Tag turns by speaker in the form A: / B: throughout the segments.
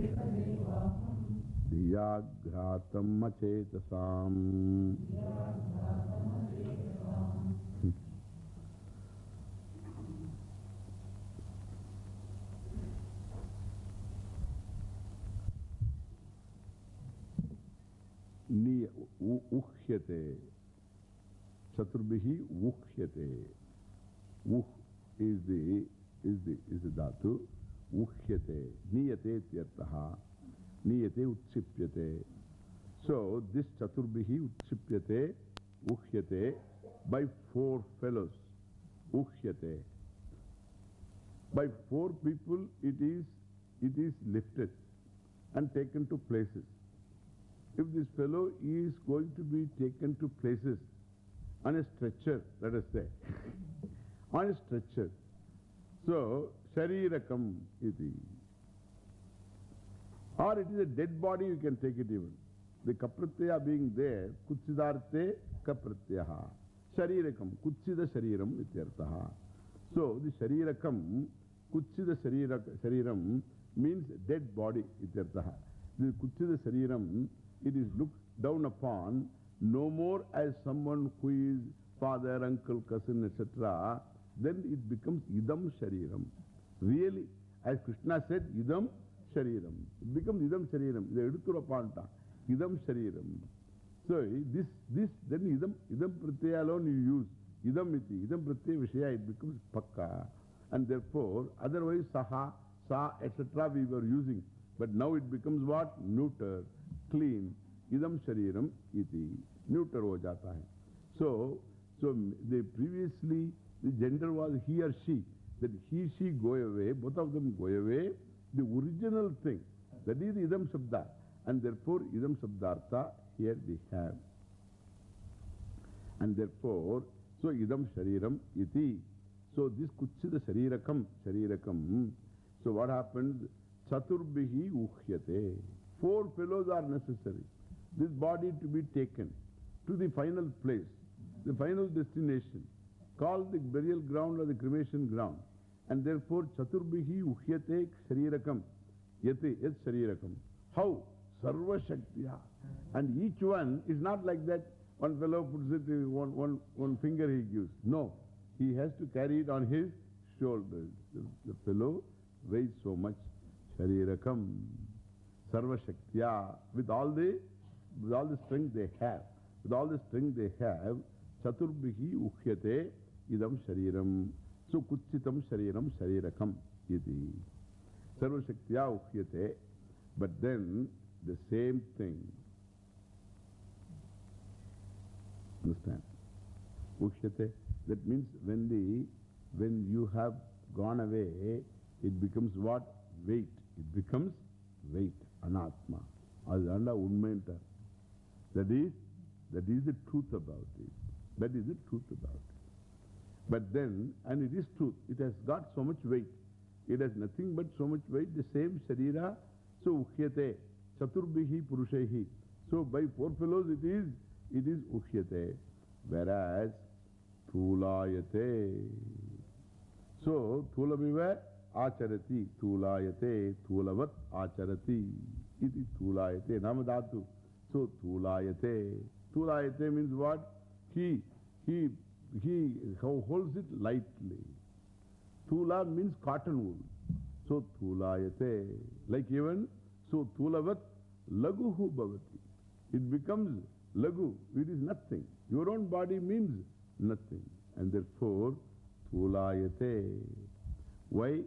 A: धियाघ्रातमचेतसाम् उह्यते। चतुर्भिः उह्यते। उह् is the is Ukhyate. Niyate tyartaha. Niyate utshipyate. So, this Chaturbihi utshipyate, ukhyate, by four fellows. Ukhyate. By four people it is, it is lifted and taken to places. If this fellow is going to be taken to places on a stretcher, let us say, on a stretcher. So, Sharirakam iti. Or it is a dead body, you can take it even. The Kapratyaya being there, Kutsidarte Kapratyaha. Sharirakam, Kutsida Shariram ityartaha. So, the Sharirakam, Kutsida Shariram means dead body ityartaha. The Kutsida Shariram, it is looked down upon no more as someone who is father, uncle, cousin, etc. Then it becomes Idam Shariram. Really, as Krishna said, Idam Shariram. It becomes Idam Shariram. The Edutura Panta. Idam Shariram. So, this, this, then Idam, Idam Pratyaya alone you use. Idam iti. Idam Pratyaya Vishaya, it becomes Pakka. And therefore, otherwise Saha, Sa, etc. we were using. But now it becomes what? Neuter, clean. Idam Shariram iti. Neuter ho jata hai. So, so the previously the gender was he or she. That he, she go away, both of them go away. The original thing, that is Idam Sabda. And therefore, Idam Sabdartha, here we have. And therefore, so Idam Shariram iti. So this Kuchida Sharirakam, Sharirakam. So what happens? Chaturbihi ukhyate. Four fellows are necessary. This body to be taken to the final place, the final destination, called the burial ground or the cremation ground. And therefore, Chaturbihi ukhyate sharirakam. Yate, yat sharirakam. How? Sarva Shaktiya. And each one is not like that. One fellow puts it, uh, one, one, one finger he gives. No. He has to carry it on his shoulders. The, the fellow weighs so much. Sharirakam. Sarva Shaktiya. With all the, with all the strength they have. With all the strength they have, Chaturbihi ukhyate idam shariram. So kuchitam shariram sharirakam iti. Sarva Shaktiya ukhyate. But then the same thing. Understand? Ukhyate. That means when the, when you have gone away, it becomes what? Weight. It becomes weight. Anatma. That is, that is the truth about it. That is the truth about it. But then, and it is truth, it has got so much weight. It has nothing but so much weight, the same Sharira. So, Ukhyate, Chaturbihi Purushehi. So, by four fellows it is, it is Ukhyate. Whereas, Thulayate. So, Thulabiva Acharati. Thulayate. Thulavat Acharati. Iti Thulayate. Namadhatu. So, Thulayate. Thulayate means what? He, he, he holds it lightly. Thula means cotton wool. So, Thulayate. Like even, so Thulavat Laguhu Bhavati. It becomes Lagu. It is nothing. Your own body means nothing. And therefore, Thulayate. Why?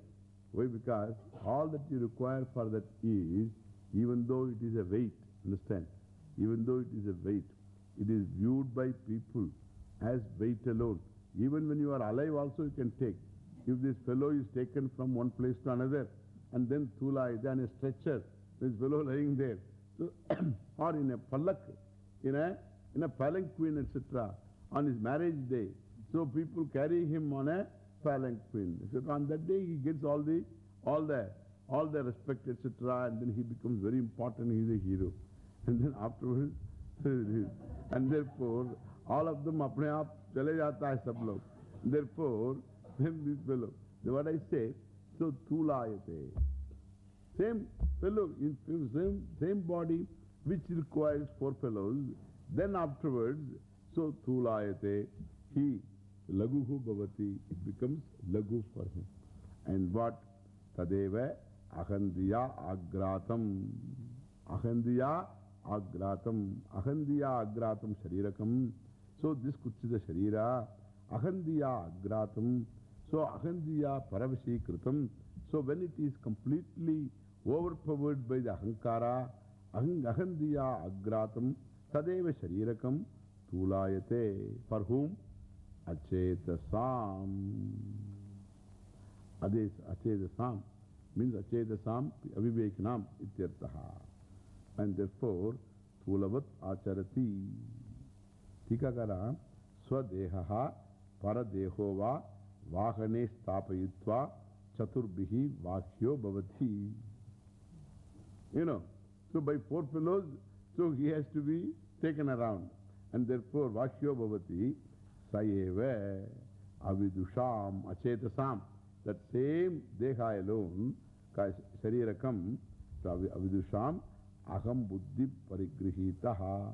A: Why? Because all that you require for that is, even though it is a weight, understand? Even though it is a weight, it is viewed by people as weight alone. Even when you are alive also you can take. If this fellow is taken from one place to another, and then Thula is on a stretcher, this fellow lying there. So, or in a pallak, in a, in a palanquin, etc., on his marriage day. So people carry him on a palanquin. So on that day he gets all the, all the, all the respect, etc., and then he becomes very important, he is a hero. And then afterwards, and all of them अपने आप चले जाता है सब लोग। There four fellow what I say तो थूल आए थे same fellow in same same body which requires four fellows then afterwards so थूल आए थे ही लघु हु भगवती इट बिकम्स लघु फॉर हिम एंड वट तदेव अहंदिया आग्रातम। अहंदिया Sharira. Ahandiya Agratam. So Ahandiya Paravashikritam. So when it is completely overpowered by the Ahankara, Ahandiya Agratam, Tadeva Sharirakam, Tulayate. For whom? Achetasam. Ades Achetasam means Achetasam Avivekanam Ityartaha. And therefore, Thulavat Acharati. Tikakara Swadehaha Paradehova Vahane Stapayitva Chaturbihi Vakhyo Bhavati. You know, so by four fellows, so he has to be taken around. And therefore, Vakhyo Bhavati Sayeva Avidusham Achetasam. That same Deha alone, Sharirakam, Avidusham Aham Buddhi Parigrihitaha.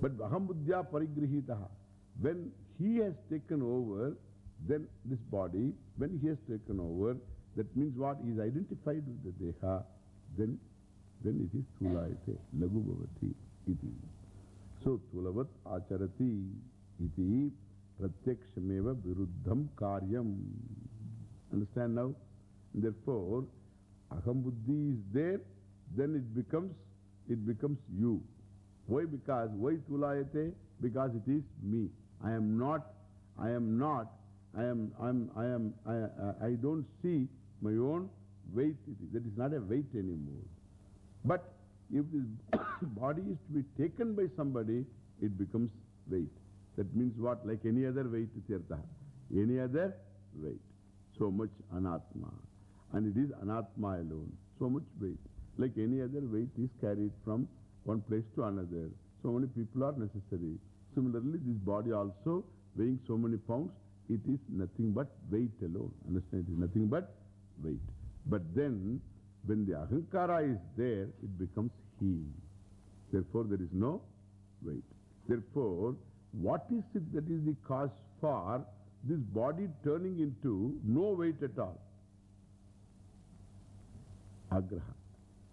A: But Aham Buddhya Parigrihitaha, when he has taken over, then this body, when he has taken over, that means what? He is identified with the Deha, then, then it is Thulayate, Lagu Bhavati, iti. So, Thulavat Acharati, iti, Pratyakshameva Viruddham Karyam. Understand now? Therefore, Aham Buddhi is there, then it becomes, it becomes you. Why? Because, why Tulayate? Because it is me. I am not, I am not, I am, I am, I am, I, I, I don't see my own weight. That is not a weight anymore. But if this body is to be taken by somebody, it becomes weight. That means what? Like any other weight, Tirtha. Any other weight. So much anatma. And it is anatma alone. So much weight. Like any other weight is carried from one place to another. So many people are necessary. Similarly, this body also weighing so many pounds, it is nothing but weight alone. Understand? It is nothing but weight. But then, when the ahankara is there, it becomes he. Therefore, there is no weight. Therefore, what is it that is the cause for this body turning into no weight at all? Agraha.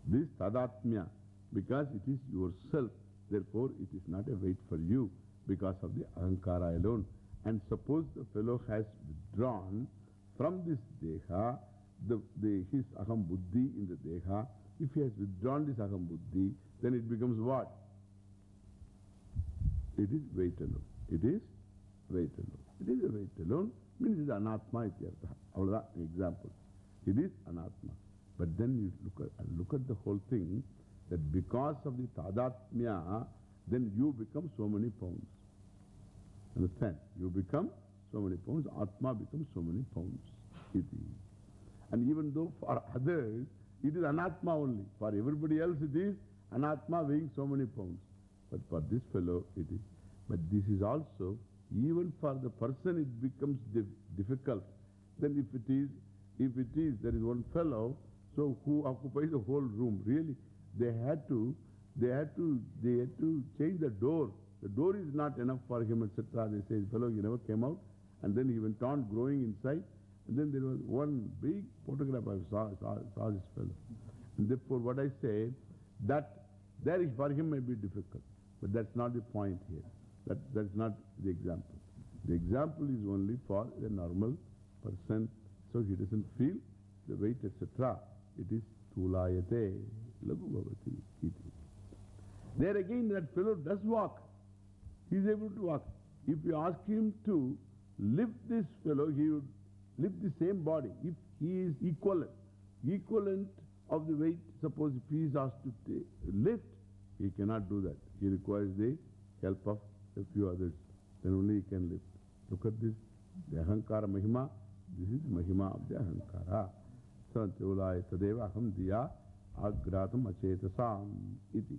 A: This tadatmya, because it is yourself, therefore it is not a weight for you because of the ahankara alone. And suppose the fellow has withdrawn from this deha, the, the, his aham buddhi in the deha, if he has withdrawn this aham buddhi, then it becomes what? It is weight alone. It is weight alone. It is a weight alone, means it is anatma ityartha. Avada example. It is anatma. But then you look at, look at the whole thing, that because of the tadatmya, then you become so many pounds. Understand? You become so many pounds, Atma becomes so many pounds. And even though for others, it is anatma only. For everybody else, it is anatma weighing so many pounds. But for this fellow, it is. But this is also, even for the person, it becomes dif difficult. Then if it is, if it is, there is one fellow, so who occupies the whole room, really, they had to, they had to, they had to change the door. The door is not enough for him, etc. They say, fellow, he never came out. And then he went on growing inside. And then there was one big photograph I saw, saw, saw this fellow. And therefore, what I say, that there is for him may be difficult. But that's not the point here. That, that's not the example. The example is only for a normal person. So he doesn't feel the weight, etc. It is tulayate, lagu iti. There again, that fellow does walk. He is able to walk. If you ask him to lift this fellow, he would lift the same body. If he is equivalent, equivalent of the weight, suppose if he is asked to lift, he cannot do that. He requires the help of a few others. Then only he can lift. Look at this. The Ahankara Mahima. This is Mahima of the Ahankara. Tevulaya Tadeva Aham Diya Agratam Achetasam Iti.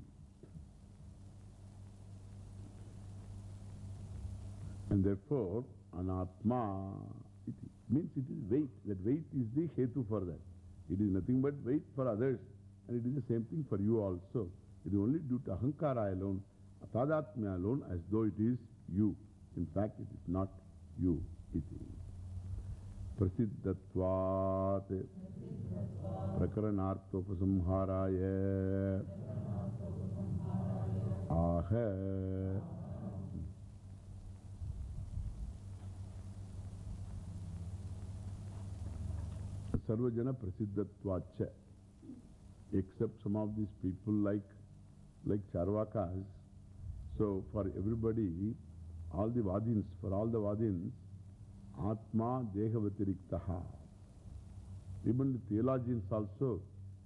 A: And therefore, Anatma iti. means it is weight. That weight is the hetu for that. It is nothing but weight for others. And it is the same thing for you also. It is only due to ahankara alone, tadatmya alone, as though it is you. In fact, it is not you. Iti. Prasiddhatvat prakaranarthopasamharaya aha. Sarvajana Prasiddhatvacha. Except some of these people like, like Charvakas. So for everybody, all the Vadins, for all the Vadins, Atma Dehavatiriktha. Even the theologians also.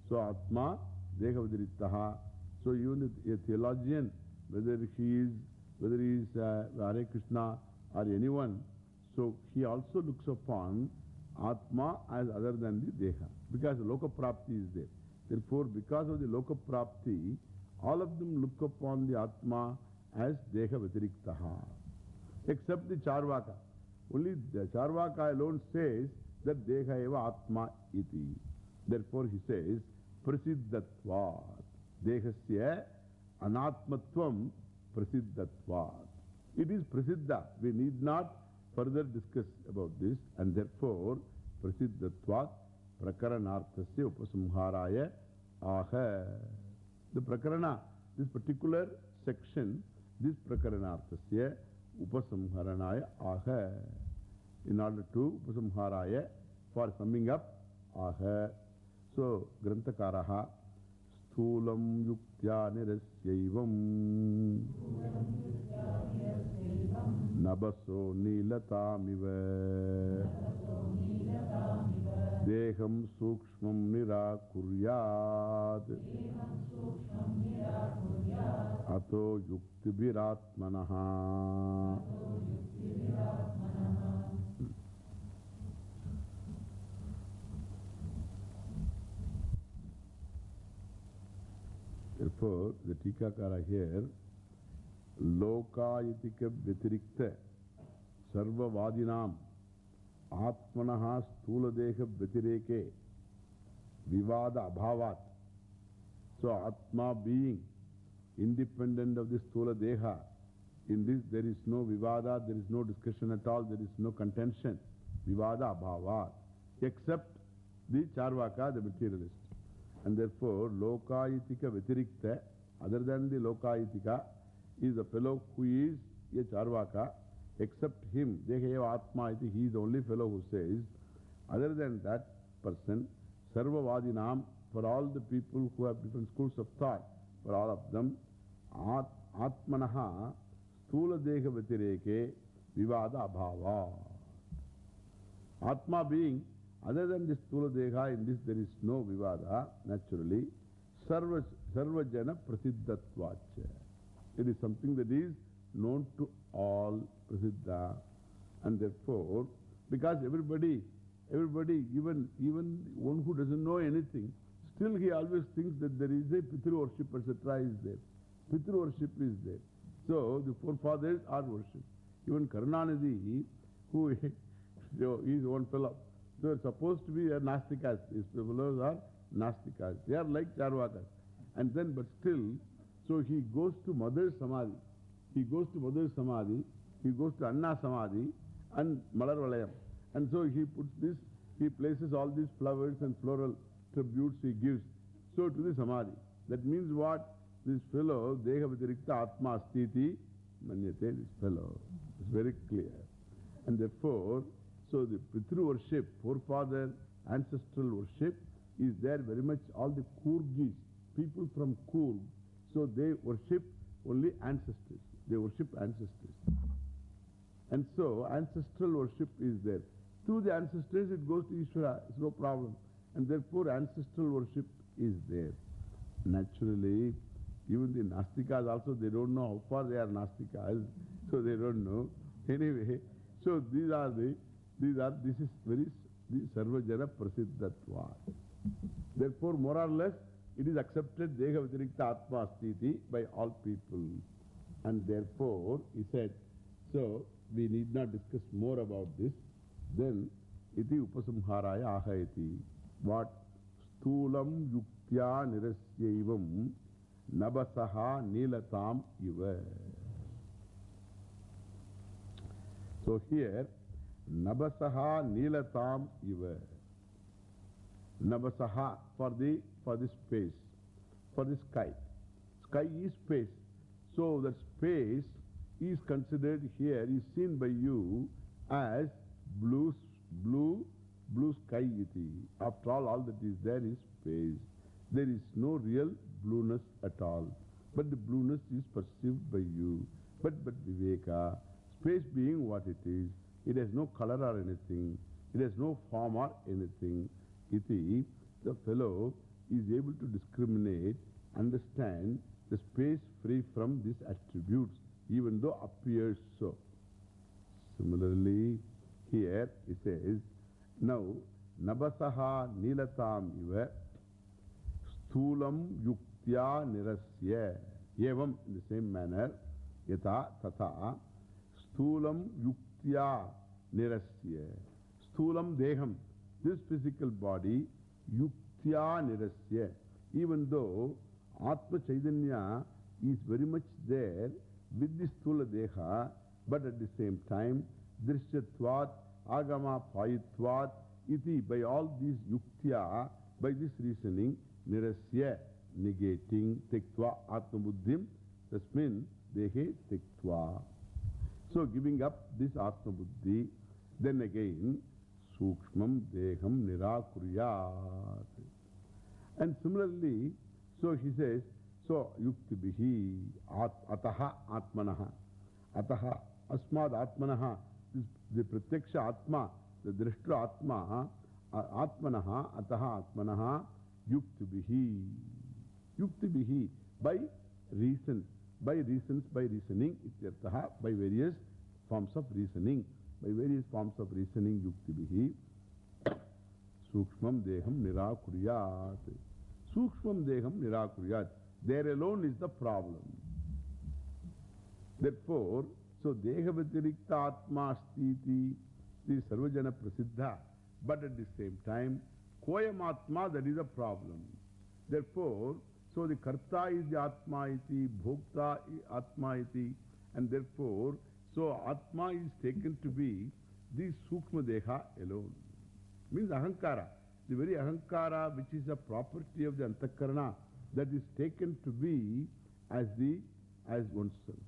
A: So Atma Dehavatiriktha. So even a theologian, whether he is, whether he is uh, Hare Krishna or anyone, so he also looks upon Atma as other than the Deha. Because Loka Prapti is there. Therefore, because of the Loka Prapti, all of them look upon the Atma as Deha Vatiriktaha. Except the Charvaka. Only the Charvaka alone says that Deha eva Atma iti. Therefore, he says, Prasiddhatvat. Dehasya Anatmatvam Prasiddhatvat. It is Prasiddha. We need not further discuss about this and therefore Prasiddhatvat Prakaranarthasya Upasamharaya Aha. The Prakarana, this particular section, this Prakaranarthasya Upasamharanaya Aha. In order to Upasamharaya, for summing up Aha. So, Granthakaraha Sthulam Yuktya Nirasyaivam Nabaso Nilatamiva Deham Sukshmam Nirakuryad Ato Yuktibhiratmanaha Therefore, the Tikakara here, Lokayatika Vyatirikta Sarva Vadinam Atmanaha Stuladeha Vyatireke Vivada Abhavat. So, Atma being independent of the Stula Deha, in this there is no Vivada, there is no discussion at all, there is no contention. Vivada Abhavat. Except the Charvaka, the materialist. And therefore, Lokayitika Vatirikta, other than the Lokayitika, is a fellow who is a Charvaka. Except him, Dehayava Atma iti, he is the only fellow who says, other than that person, Sarvavadinam, for all the people who have different schools of thought, for all of them, At, Atmanaha, Stula Deha Vatireke, Vivada Abhava. Atma being Other than this Stula Deha, in this there is no Vivada, naturally. Sarva, Sarvajana Prasiddhatvacha. It is something that is known to all Prasiddha. And therefore, because everybody, everybody, even, even one who doesn't know anything, still he always thinks that there is a Pitru worship, etc. is there. Pitru worship is there. So the forefathers are worshipped. Even Karunanidhi, who is one fellow. They are supposed to be a Nastikas. These fellows are Nastikas. They are like Charvakas. And then, but still, so he goes to Mother Samadhi. He goes to Mother Samadhi. He goes to Anna Samadhi and Malar Valayam. And so he puts this, he places all these flowers and floral tributes he gives. So to the Samadhi. That means what? This fellow, Deha Vitirikta Atma Astiti, Manyate, this fellow. It's very clear. And therefore, so the Pitru worship, forefather, ancestral worship is there very much. All the Coorgis, people from Coorg, so they worship only ancestors. They worship ancestors. And so ancestral worship is there. Through the ancestors it goes to Ishvara, it's no problem. And therefore ancestral worship is there. Naturally, even the Nastikas also, they don't know how far they are Nastikas, so they don't know. Anyway, so these are the these are, this is very, the Sarvajana Prasiddhatva. Therefore, more or less, it is accepted Deha Vitirikta Atma Astiti by all people. And therefore, he said, so we need not discuss more about this. Then, iti upasamharaya ahayati. What? Sthulam yuktya nirasyaivam nabasaha nilatam iva. So here, nabasaha nilatam iva. Nabasaha for the, for the space, for the sky. Sky is space. So the space is considered here, is seen by you as blue, blue, blue sky. After all, all that is there is space. There is no real blueness at all. But the blueness is perceived by you. But, but Viveka, space being what it is, it has no color or anything. It has no form or anything. Iti, the fellow is able to discriminate, understand the space free from these attributes, even though appears so. Similarly, here it says, now, Nabasaha Nilatam iva Sthulam Yuktya Nirasya. Evam, in the same manner, Yata Tata Sthulam Yuktya Nirasya. Sthulam Deham, this physical body, Yuktya Nirasya. Even though Atma Chaitanya is very much there with this Sthula Deha, but at the same time, Drishyatvat, Agama Payitvat, iti, by all these yuktya, by this reasoning, nirasya, negating, tektva, atma buddhim, tasmin, dehe tektva. So giving up this atma buddhi, then again, sukshmam deham nirakuryat. And similarly, so he says, so yuktibihi at, ataha atmanaha, ataha asmad atmanaha, this, the pratyaksha atma, the drishtra atma, atmanaha, ataha atmanaha, yuktibihi, yuktibihi, by reason, by reasons, by reasoning, ityartaha, by various forms of reasoning, by various forms of reasoning, yuktibihi, sukshmam deham nirakuryat. Sukshmam deham nirakuryat. There alone is the problem. Therefore, so dehavitirikta atma astiti, the sarvajana prasiddha, but at the same time, koyam atma, that is a problem. Therefore, so the karta is the atma iti, bhokta atma iti, and therefore, so atma is taken to be the sukma deha alone. Means ahankara. The very ahankara which is a property of the antakarana that is taken to be as the, as oneself.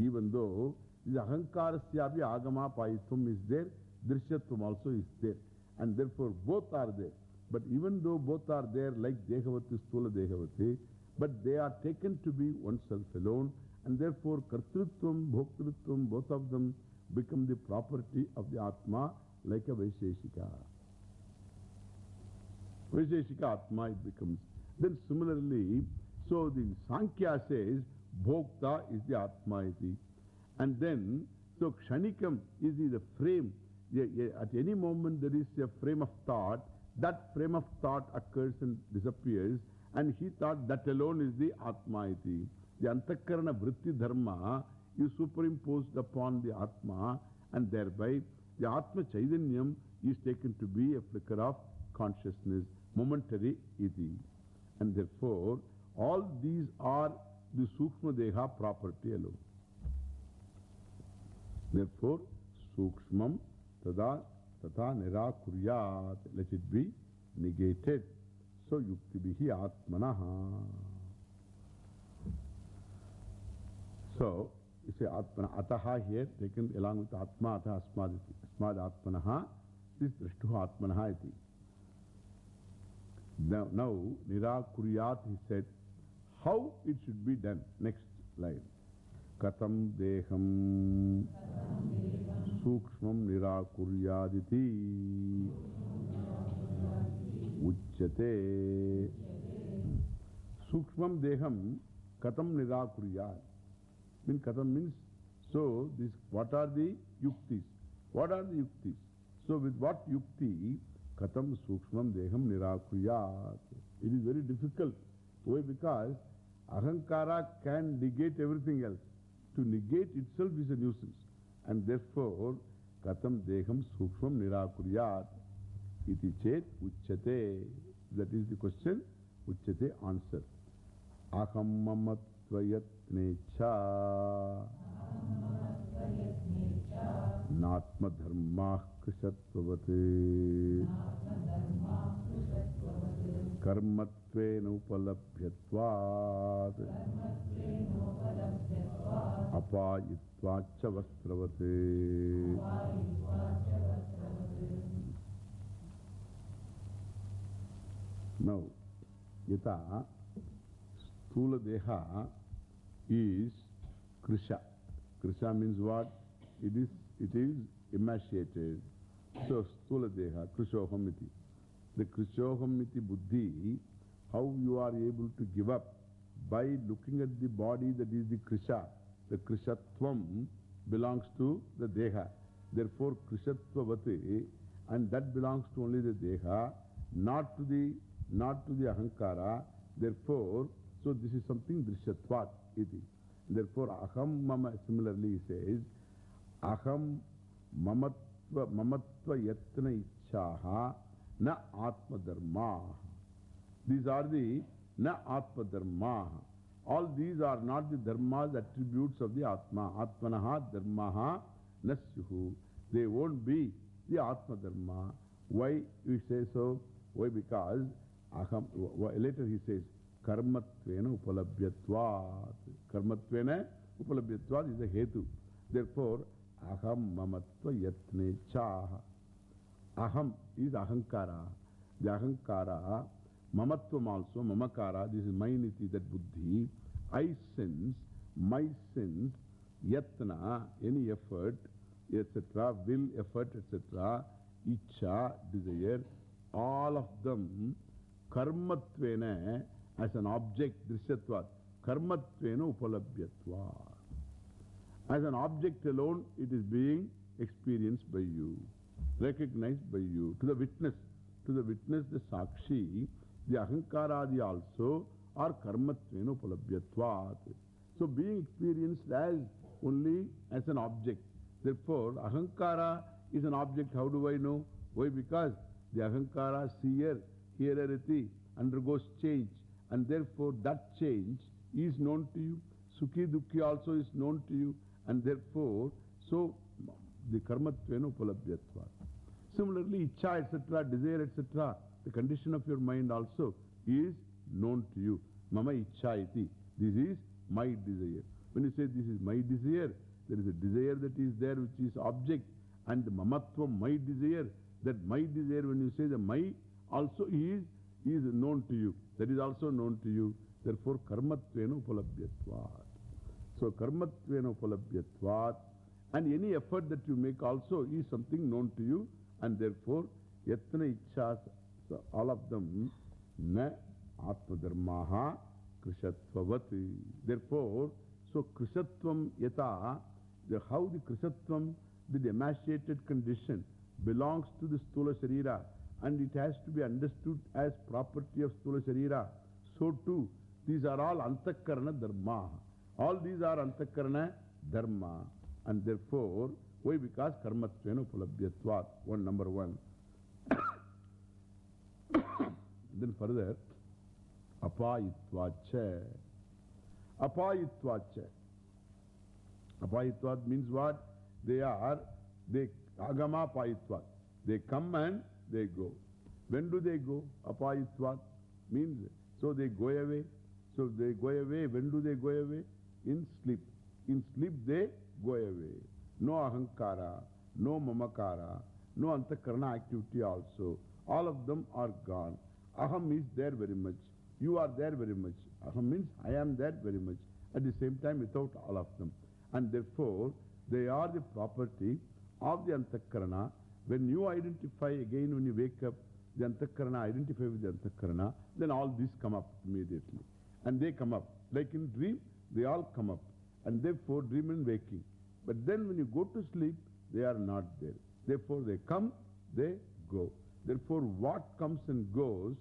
A: Even though the ahankarasyapi agama payitvam is there, drishyatvam also is there. And therefore both are there. But even though both are there like Dehavati, Stula Dehavati, but they are taken to be oneself alone, and therefore Kartrutvam, Bhoktritvam, both of them become the property of the Atma like a Vaisheshika. Vaisheshika Atma it becomes. Then similarly, so the Sankhya says Bhokta is the Atma iti. And then, so Kshanikam is the frame. At any moment there is a frame of thought. That frame of thought occurs and disappears. And he thought that alone is the Atma iti. The Antakarana Vritti Dharma is superimposed upon the Atma and thereby the Atma Chaitanyam is taken to be a flicker of consciousness, momentary iti. And therefore, all these are the Sukshma Deha property alone. Therefore, Sukshmam Tada Tata Nirakuryat. Let it be negated. So, Yuktibihi Atmanaha. So, you say Atmana. Ataha here taken along with Atma, Ataha Asmaditi. Asmad Atmanaha. This Drishtuha Atmanaha iti. Now, now Nirakuryat he said, how it should be done. Next line. Katam sukshmam nirakuryaditi uchyate. Sukshmam deham katam nirakuryad. Mean katam means, so this, what are the yuktis? What are the yuktis? So with what yukti, katam sukshmam deham nirakuryat. It is very difficult. Why? Because Ahankara can negate everything else. To negate itself is a nuisance. And therefore, Katam Deham Sukshmam Nirakuryat. Iti Chet Uchate. That is the question. Uchate answer. Aham Mamattvayatnecha. Natma Dharma Krishatvavate. Karmatvena Upalabhyatvat. Apayitvacha Now, Yata Sthula Deha is Krisha. Krisha means what? It is, it is emaciated. So, Sthula Deha, Krishohamiti. The Krishohamiti Buddhi, how you are able to give up by looking at the body that is the Krisha. The Krishatvam belongs to the Deha. Therefore, Krishatvavati, and that belongs to only the Deha, not to the, not to the Ahankara. Therefore, so this is something Drishatvat iti. Therefore, Aham Mama, similarly says, Aham Mamatva, mamatva Yatna Ichaha Na Atma Dharma. These are the Na Atma Dharma. All these are not the dharmas, attributes of the Atma. Atmanaha Dharmaha Nasyuhu. They won't be the Atma Dharma. Why we say so? Why? Because aham, later he says, Karmatvena Upalabhyatvat. Karmatvena Upalabhyatvat is a hetu. Therefore, Aham Mamatva Yatne Chaha. Aham is Ahankara. The Ahankara, Mamatvam also, Mamakara, this is my niti, that buddhi. I sense, my sense, Yatna, any effort, etc., will, effort, etc., Icha, desire, all of them, Karmatvena, as an object, Drishyatvat, Karmatvena Upalabhyatva. As an object alone, it is being experienced by you, recognized by you. To the witness, to the witness, the Sakshi, the Ahankaradi also are Karmatvena Upalabhyatvat. So being experienced as only as an object. Therefore, Ahankara is an object. How do I know? Why? Because the Ahankara, seer, hearerity, undergoes change. And therefore, that change is known to you. Sukhi Dukhi also is known to you. And therefore, so the Karmatvena Upalabhyatva. Similarly, Icha, etc., desire, etc., the condition of your mind also is known to you. Mama Icha iti. This is my desire. When you say this is my desire, there is a desire that is there which is object. And the Mamatva, my desire, that my desire, when you say the my, also is, is known to you. That is also known to you. Therefore, Karmatvena Upalabhyatvat. So, Karmatvena Upalabhyatvat. And any effort that you make also is something known to you. And therefore, Yatna Ichhas, so all of them, Na Atmadharmaha Krishatvavati. Therefore, so Krishatvam Yata, the, how the Krishatvam, the emaciated condition, belongs to the Stula Sharira and it has to be understood as property of Stula Sharira. So too, these are all Antakarana Dharma. All these are Antakarana Dharma. And therefore, why? Because Karmatvena Upalabhyatvat. One number one. then further, Apayitvacha. Apayitvacha. Apayitvat means what? They are, they, Agama Payitvat. They come and they go. When do they go? Apayitvat means, so they go away. So they go away. When do they go away? In sleep. In sleep they go away. No ahankara, no mamakara, no antakarana activity also. All of them are gone. Aham is there very much. You are there very much. Aham means I am there very much. At the same time without all of them. And therefore, they are the property of the antakarana. When you identify again, when you wake up, the antakarana, identify with the antakarana, then all these come up immediately. And they come up. Like in dream, they all come up. And therefore, dream and waking. But then when you go to sleep, they are not there. Therefore, they come, they go. Therefore, what comes and goes,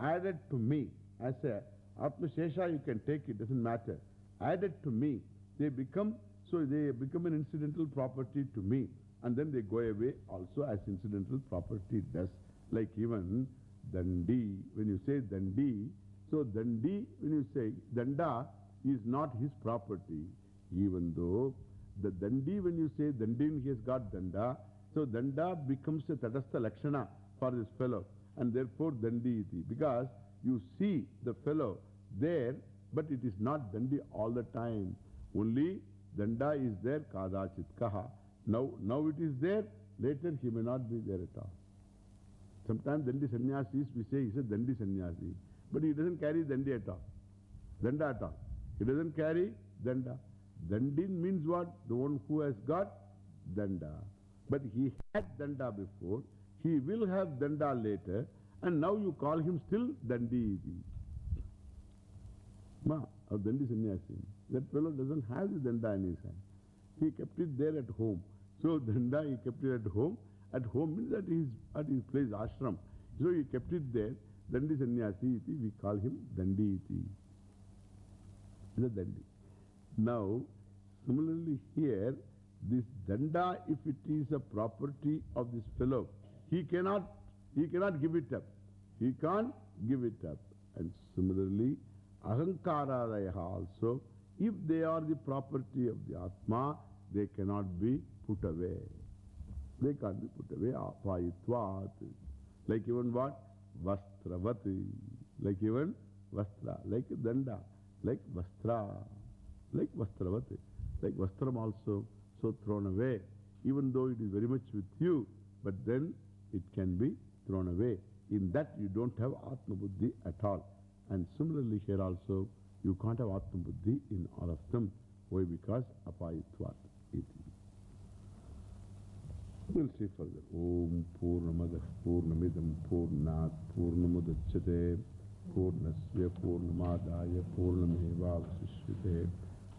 A: added to me, as a Atma Shesha, you can take it, doesn't matter. Added to me, they become, so they become an incidental property to me. and then they go away also as incidental property does. Like even Dandi, when you say Dandi, so Dandi, when you say Danda, is not his property, even though the Dandi, when you say Dandin, he has got Danda, so Danda becomes a Tadastha Lakshana for this fellow, and therefore Dandi iti, because you see the fellow there, but it is not Dandi all the time. Only Danda is there, Kadachitkaha. Now, now it is there, later he may not be there at all. Sometimes Dandi sannyasis, we say he's a Dandi sannyasi, but he doesn't carry Dandi at all. Danda at all. He doesn't carry Danda. Dandin means what? The one who has got Danda. But he had Danda before, he will have Danda later, and now you call him still Dandi. Ma, or Dandi sannyasi. That fellow doesn't have the Danda in his hand. He kept it there at home. So Danda, he kept it at home. At home means that he is at his place, ashram. So he kept it there. Dandi sannyasi we call him Dandi iti. Dandi. Now, similarly here, this Danda, if it is a property of this fellow, he cannot, he cannot give it up. He can't give it up. And similarly, Ahankaradayaha also, if they are the property of the Atma, they cannot be put away. They can't be put away. Apayitvat. Like even what? Vastravati. Like even Vastra. Like Danda. Like Vastra. Like Vastravati. Like Vastram also. So thrown away. Even though it is very much with you, but then it can be thrown away. In that you don't have Atma Buddhi at all. And similarly here also, you can't have Atma Buddhi in all of them. Why? Because Apayitvat. Iti. We'll see further. Om Purnamada Purnamidam Purnat Purnamudachate Purnasya Purnamadaya Purnameva Vasishyate